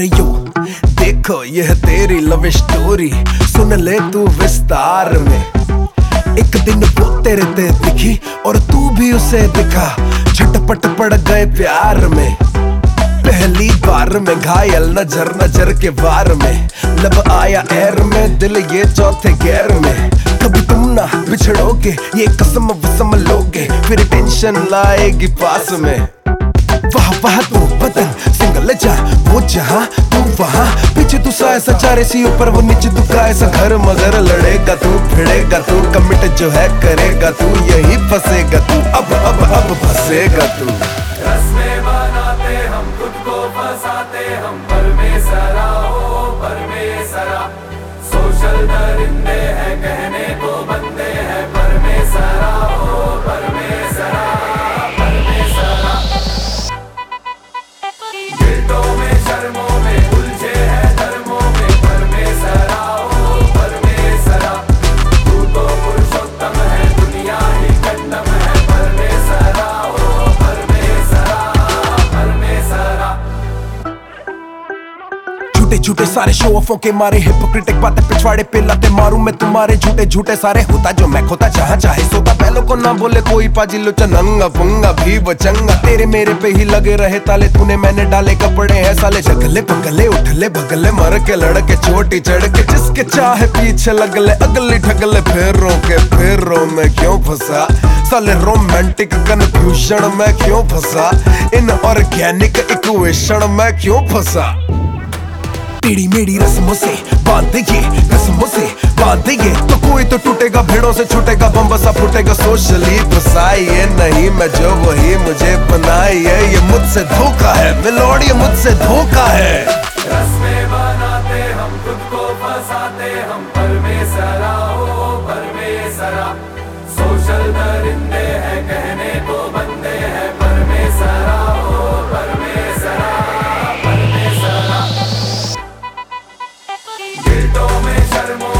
अरे यो देखो, यह तेरी लव स्टोरी सुन ले तू विस्तार में। एक दिन वो तेरे ते दिखी और तू भी उसे दिखा। झटपट पड़ गए प्यार में। पहली बार में घायल नज़र नज़र के वार में। लब आया एर में, दिल ये चौथे गैर में। कभी तुम ना बिछड़ोगे, ये कसम वसम लोगे, फिर टेंशन लाएगी पास में। वाह वाह तू। सिंगल जा वो जहाँ तू वहाँ पीछे तू सा ऐसा चारे सी, ऊपर वो नीचे तू का ऐसा। घर मगर लड़ेगा तू फिरेगा तू, कमिट जो है करेगा तू, यही फंसेगा तू, अब अब अब फंसेगा तू। रस्में सोशल दरिंदे झूठे सारे शो ऑफों के मारे हिपोक्रेटिक बातें पिछवाड़े पे लाते मारू मैं तुम्हारे झूठे झूठे सारे होता जो मैं खोता जहाँ चाहे सोता। पहलों को ना बोले कोई पाजी लोचा नंगा पुंगा भी बचंगा। तेरे मेरे पे ही लगे रहे ताले, तूने मैंने डाले कपड़े हैं साले। जगले पगले उठले बगले, मर के लड़के, चोटी चढ़ के जिसके चाहे पीछे लगले, अगले ठगले फिर रो के फेरों में क्यों फंसा? साले रोमांटिक कंफ्यूजन में क्यों फंसा? इन ऑर्गेनिक इक्वेशन में क्यों फंसा? टेढ़ी मेढ़ी रस्मों से बाँध ये रस्मों से बाँध ये तो कोई तो टूटेगा, भेड़ों से छूटेगा बम बसा फूटेगा, सोशली तो फसाइए नहीं, मैं जो वही मुझे बनाई है। ये मुझसे धोखा है मिलोड़ ये मुझसे धोखा है। रस्में बनाते हम सोशल दरिंदे हैं, कहे hermoso.